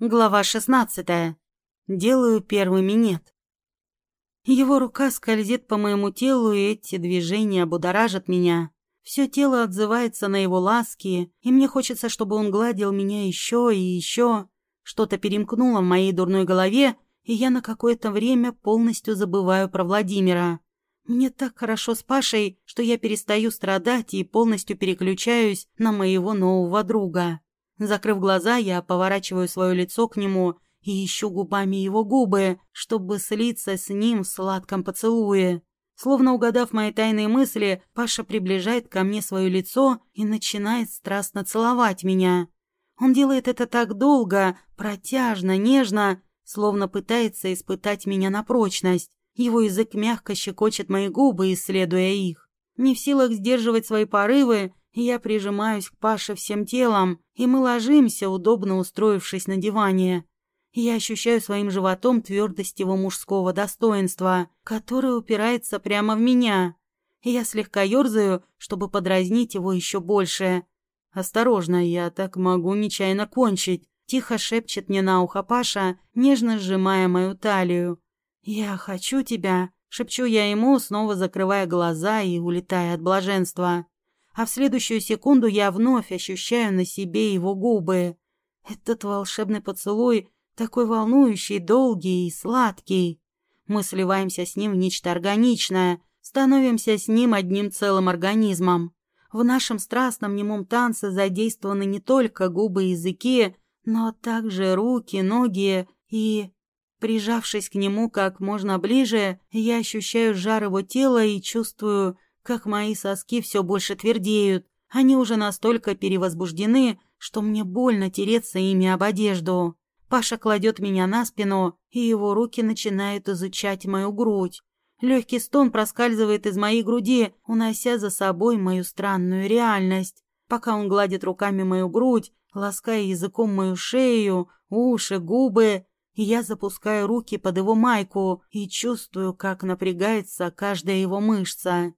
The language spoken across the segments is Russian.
Глава 16. Делаю первый минет. Его рука скользит по моему телу, и эти движения будоражат меня. Все тело отзывается на его ласки, и мне хочется, чтобы он гладил меня еще и еще. Что-то перемкнуло в моей дурной голове, и я на какое-то время полностью забываю про Владимира. Мне так хорошо с Пашей, что я перестаю страдать и полностью переключаюсь на моего нового друга. Закрыв глаза, я поворачиваю свое лицо к нему и ищу губами его губы, чтобы слиться с ним в сладком поцелуе. Словно угадав мои тайные мысли, Паша приближает ко мне свое лицо и начинает страстно целовать меня. Он делает это так долго, протяжно, нежно, словно пытается испытать меня на прочность. Его язык мягко щекочет мои губы, исследуя их. Не в силах сдерживать свои порывы, я прижимаюсь к Паше всем телом, и мы ложимся, удобно устроившись на диване. Я ощущаю своим животом твердость его мужского достоинства, которое упирается прямо в меня. Я слегка ерзаю, чтобы подразнить его еще больше. «Осторожно, я так могу нечаянно кончить», — тихо шепчет мне на ухо Паша, нежно сжимая мою талию. «Я хочу тебя», — шепчу я ему, снова закрывая глаза и улетая от блаженства а в следующую секунду я вновь ощущаю на себе его губы. Этот волшебный поцелуй такой волнующий, долгий и сладкий. Мы сливаемся с ним в нечто органичное, становимся с ним одним целым организмом. В нашем страстном немом танце задействованы не только губы и языки, но также руки, ноги и... Прижавшись к нему как можно ближе, я ощущаю жар его тела и чувствую как мои соски все больше твердеют. Они уже настолько перевозбуждены, что мне больно тереться ими об одежду. Паша кладет меня на спину, и его руки начинают изучать мою грудь. Легкий стон проскальзывает из моей груди, унося за собой мою странную реальность. Пока он гладит руками мою грудь, лаская языком мою шею, уши, губы, я запускаю руки под его майку и чувствую, как напрягается каждая его мышца.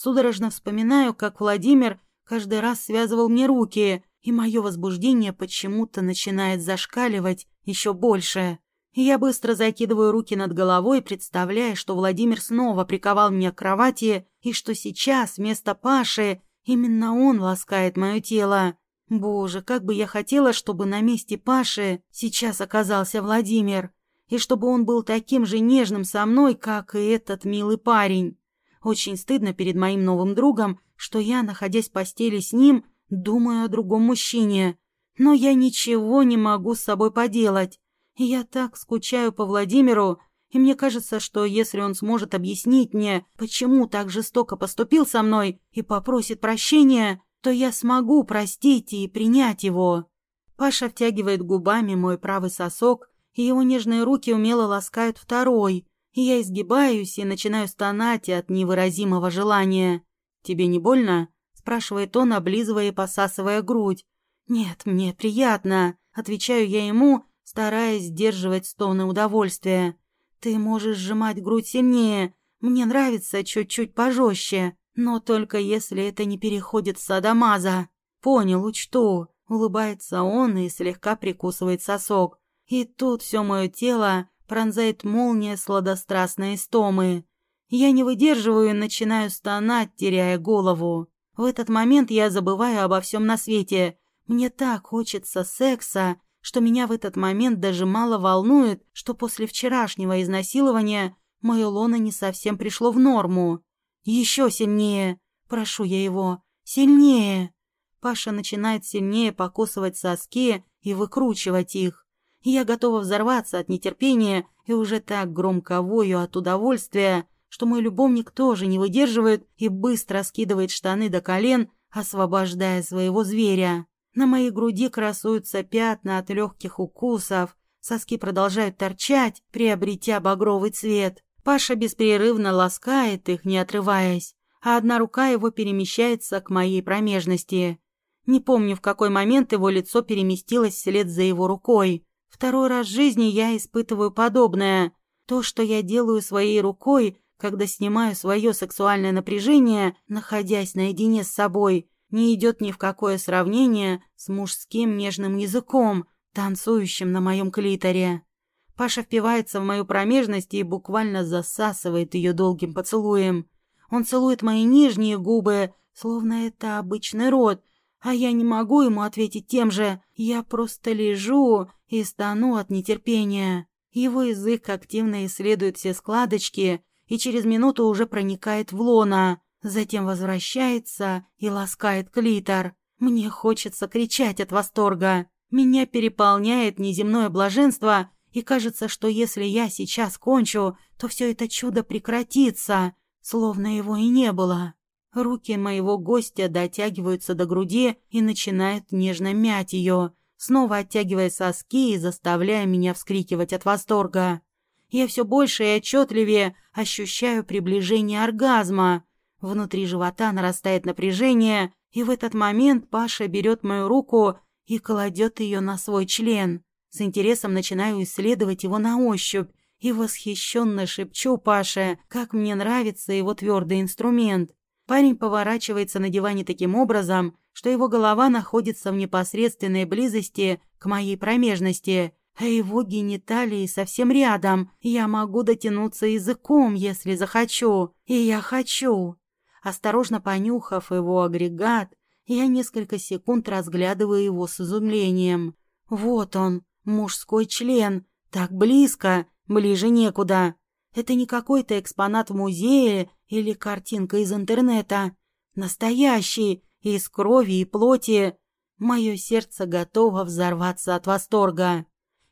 Судорожно вспоминаю, как Владимир каждый раз связывал мне руки, и мое возбуждение почему-то начинает зашкаливать еще больше. Я быстро закидываю руки над головой, представляя, что Владимир снова приковал меня к кровати, и что сейчас вместо Паши именно он ласкает мое тело. Боже, как бы я хотела, чтобы на месте Паши сейчас оказался Владимир, и чтобы он был таким же нежным со мной, как и этот милый парень. Очень стыдно перед моим новым другом, что я, находясь в постели с ним, думаю о другом мужчине. Но я ничего не могу с собой поделать. Я так скучаю по Владимиру, и мне кажется, что если он сможет объяснить мне, почему так жестоко поступил со мной и попросит прощения, то я смогу простить и принять его. Паша втягивает губами мой правый сосок, и его нежные руки умело ласкают второй, я изгибаюсь и начинаю стонать от невыразимого желания. «Тебе не больно?» — спрашивает он, облизывая и посасывая грудь. «Нет, мне приятно», — отвечаю я ему, стараясь сдерживать стоны удовольствия. «Ты можешь сжимать грудь сильнее. Мне нравится чуть-чуть пожестче, но только если это не переходит в садомаза». «Понял, учту», — улыбается он и слегка прикусывает сосок. И тут все мое тело пронзает молния сладострастной истомы. Я не выдерживаю и начинаю стонать, теряя голову. В этот момент я забываю обо всем на свете. Мне так хочется секса, что меня в этот момент даже мало волнует, что после вчерашнего изнасилования мое лоно не совсем пришло в норму. Еще сильнее. Прошу я его. Сильнее. Паша начинает сильнее покусывать соски и выкручивать их. Я готова взорваться от нетерпения и уже так громко вою от удовольствия, что мой любовник тоже не выдерживает и быстро скидывает штаны до колен, освобождая своего зверя. На моей груди красуются пятна от легких укусов, соски продолжают торчать, приобретя багровый цвет. Паша беспрерывно ласкает их, не отрываясь, а одна рука его перемещается к моей промежности. Не помню, в какой момент его лицо переместилось вслед за его рукой. Второй раз в жизни я испытываю подобное. То, что я делаю своей рукой, когда снимаю свое сексуальное напряжение, находясь наедине с собой, не идет ни в какое сравнение с мужским нежным языком, танцующим на моем клиторе. Паша впивается в мою промежность и буквально засасывает ее долгим поцелуем. Он целует мои нижние губы, словно это обычный рот, а я не могу ему ответить тем же. Я просто лежу и стану от нетерпения. Его язык активно исследует все складочки и через минуту уже проникает в лона, затем возвращается и ласкает клитор. Мне хочется кричать от восторга. Меня переполняет неземное блаженство, и кажется, что если я сейчас кончу, то все это чудо прекратится, словно его и не было. Руки моего гостя дотягиваются до груди и начинают нежно мять ее, снова оттягивая соски и заставляя меня вскрикивать от восторга. Я все больше и отчетливее ощущаю приближение оргазма. Внутри живота нарастает напряжение, и в этот момент Паша берет мою руку и кладет ее на свой член. С интересом начинаю исследовать его на ощупь и восхищенно шепчу Паше, как мне нравится его твердый инструмент. Парень поворачивается на диване таким образом, что его голова находится в непосредственной близости к моей промежности, а его гениталии совсем рядом. Я могу дотянуться языком, если захочу. И я хочу. Осторожно понюхав его агрегат, я несколько секунд разглядываю его с изумлением. Вот он, мужской член, так близко, ближе некуда. Это не какой-то экспонат в музее или картинка из интернета. Настоящий, из крови и плоти. Мое сердце готово взорваться от восторга.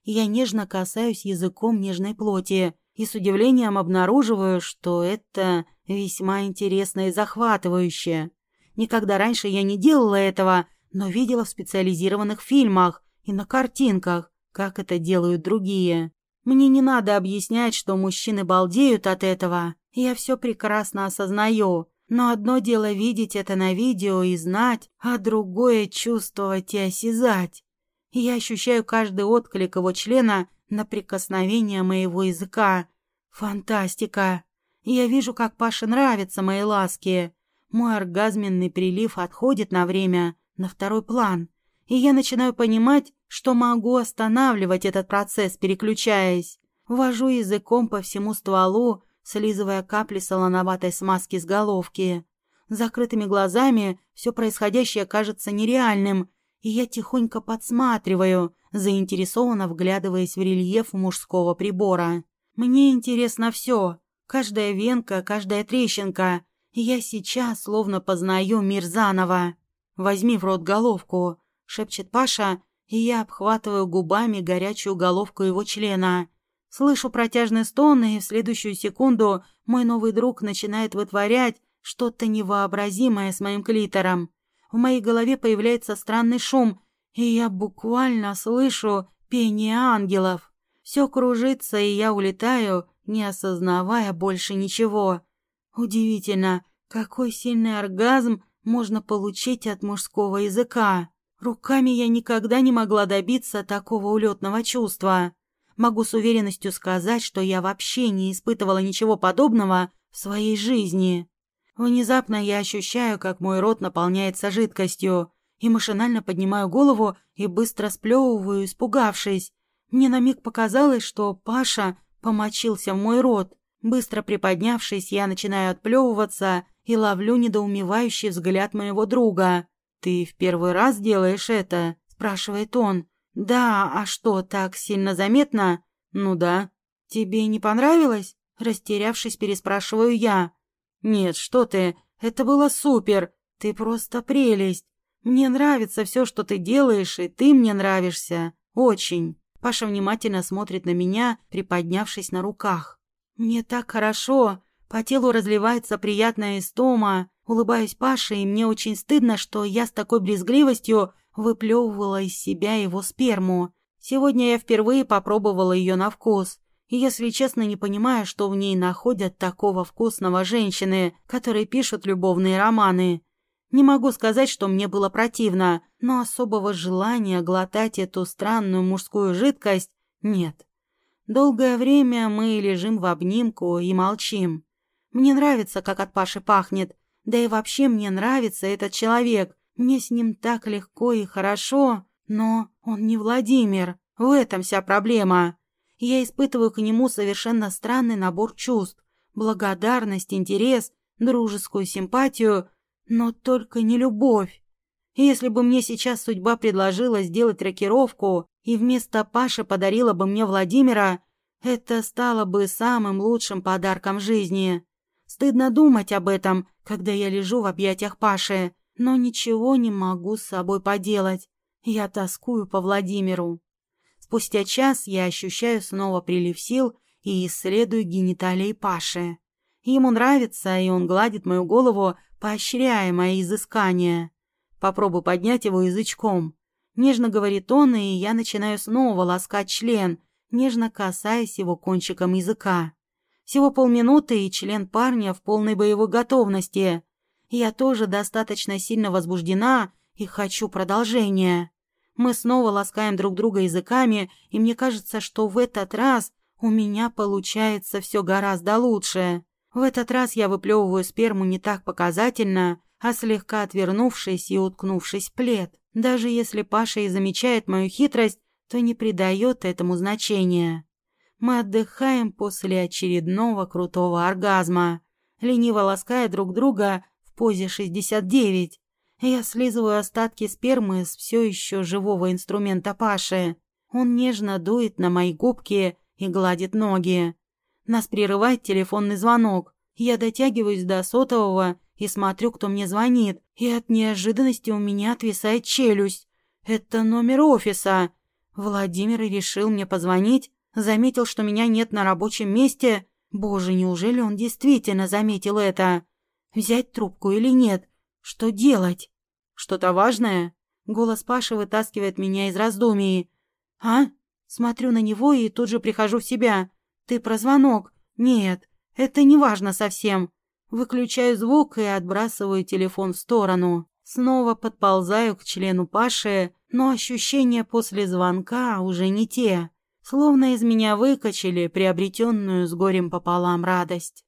Я нежно касаюсь языком нежной плоти и с удивлением обнаруживаю, что это весьма интересно и захватывающе. Никогда раньше я не делала этого, но видела в специализированных фильмах и на картинках, как это делают другие. Мне не надо объяснять, что мужчины балдеют от этого. Я все прекрасно осознаю. Но одно дело видеть это на видео и знать, а другое чувствовать и осязать. Я ощущаю каждый отклик его члена на прикосновение моего языка. Фантастика! Я вижу, как Паше нравятся мои ласки. Мой оргазменный прилив отходит на время, на второй план. И я начинаю понимать, что могу останавливать этот процесс, переключаясь. Вожу языком по всему стволу, слизывая капли солоноватой смазки с головки. Закрытыми глазами все происходящее кажется нереальным, и я тихонько подсматриваю, заинтересованно вглядываясь в рельеф мужского прибора. Мне интересно все, каждая венка, каждая трещинка, я сейчас словно познаю мир заново. «Возьми в рот головку», — шепчет Паша, и я обхватываю губами горячую головку его члена. Слышу протяжный стон, и в следующую секунду мой новый друг начинает вытворять что-то невообразимое с моим клитором. В моей голове появляется странный шум, и я буквально слышу пение ангелов. Все кружится, и я улетаю, не осознавая больше ничего. Удивительно, какой сильный оргазм можно получить от мужского языка. Руками я никогда не могла добиться такого улетного чувства. Могу с уверенностью сказать, что я вообще не испытывала ничего подобного в своей жизни. Внезапно я ощущаю, как мой рот наполняется жидкостью, и машинально поднимаю голову и быстро сплевываю, испугавшись. Мне на миг показалось, что Паша помочился в мой рот. Быстро приподнявшись, я начинаю отплевываться и ловлю недоумевающий взгляд моего друга. «Ты в первый раз делаешь это?» – спрашивает он. «Да, а что, так сильно заметно?» «Ну да». «Тебе не понравилось?» Растерявшись, переспрашиваю я. «Нет, что ты, это было супер. Ты просто прелесть. Мне нравится все, что ты делаешь, и ты мне нравишься. Очень». Паша внимательно смотрит на меня, приподнявшись на руках. «Мне так хорошо. По телу разливается приятная истома. Улыбаюсь Паше, и мне очень стыдно, что я с такой брезгливостью выплевывала из себя его сперму. Сегодня я впервые попробовала ее на вкус. И, если честно, не понимаю, что в ней находят такого вкусного женщины, которые пишут любовные романы. Не могу сказать, что мне было противно, но особого желания глотать эту странную мужскую жидкость нет. Долгое время мы лежим в обнимку и молчим. Мне нравится, как от Паши пахнет, да и вообще мне нравится этот человек. Мне с ним так легко и хорошо. Но он не Владимир. В этом вся проблема. Я испытываю к нему совершенно странный набор чувств. Благодарность, интерес, дружескую симпатию, но только не любовь. Если бы мне сейчас судьба предложила сделать рокировку и вместо Паши подарила бы мне Владимира, это стало бы самым лучшим подарком жизни. Стыдно думать об этом, когда я лежу в объятиях Паши, но ничего не могу с собой поделать. Я тоскую по Владимиру. Спустя час я ощущаю снова прилив сил и исследую гениталии Паши. Ему нравится, и он гладит мою голову, поощряя мои изыскания. Попробуй поднять его язычком. Нежно говорит он, и я начинаю снова ласкать член, нежно касаясь его кончиком языка. Всего полминуты, и член парня в полной боевой готовности. Я тоже достаточно сильно возбуждена и хочу продолжения. Мы снова ласкаем друг друга языками, и мне кажется, что в этот раз у меня получается все гораздо лучше. В этот раз я выплевываю сперму не так показательно, а слегка отвернувшись и уткнувшись в плед. Даже если Паша и замечает мою хитрость, то не придает этому значения. Мы отдыхаем после очередного крутого оргазма, лениво лаская друг друга позе 69. Я слизываю остатки спермы с все еще живого инструмента Паши. Он нежно дует на мои губки и гладит ноги. Нас прерывает телефонный звонок. Я дотягиваюсь до сотового и смотрю, кто мне звонит, и от неожиданности у меня отвисает челюсть. Это номер офиса. Владимир решил мне позвонить, заметил, что меня нет на рабочем месте. Боже, неужели он действительно заметил это? Взять трубку или нет? Что делать? Что-то важное? Голос Паши вытаскивает меня из раздумий. А? Смотрю на него и тут же прихожу в себя. Ты про звонок? Нет, это не важно совсем. Выключаю звук и отбрасываю телефон в сторону. Снова подползаю к члену Паши, но ощущения после звонка уже не те. Словно из меня выкачали приобретенную с горем пополам радость.